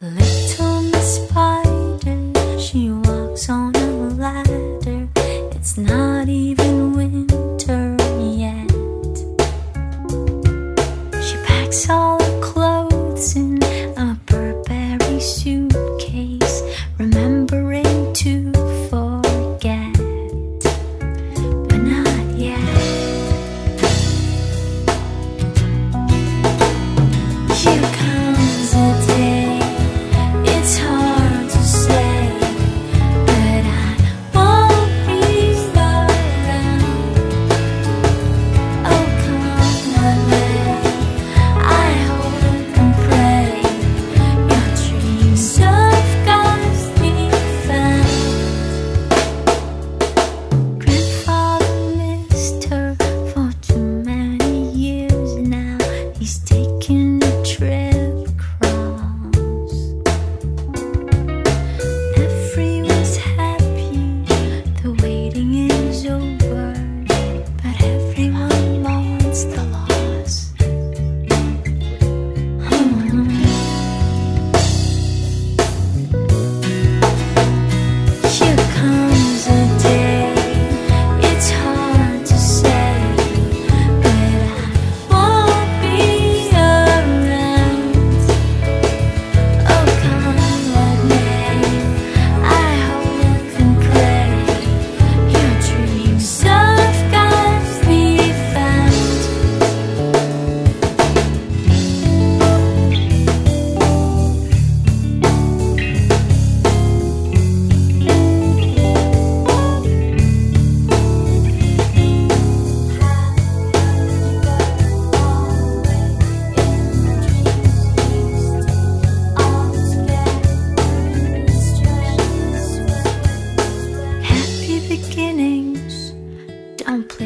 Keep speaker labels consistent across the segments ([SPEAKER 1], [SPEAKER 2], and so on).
[SPEAKER 1] Little Miss Spider, she walks on a ladder. It's not even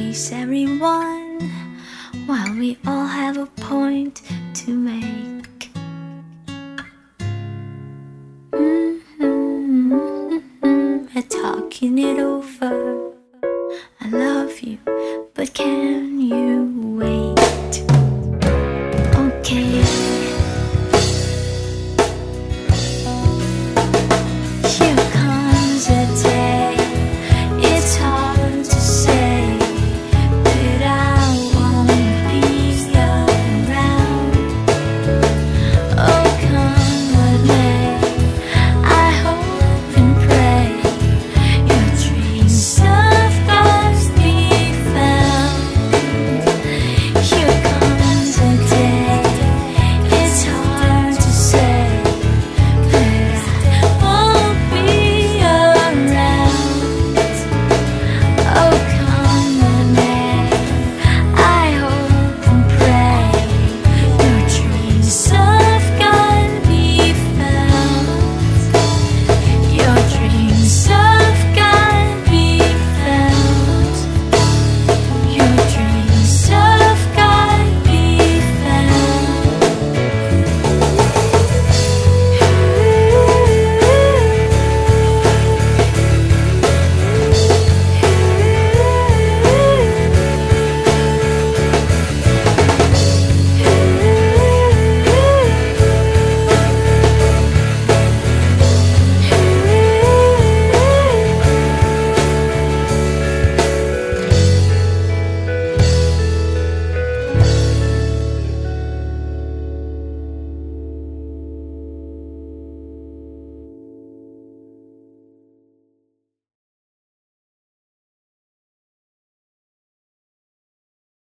[SPEAKER 1] please everyone while we all have a point to make. Mm -hmm, -hmm, we're talking it over. I love you, but can't.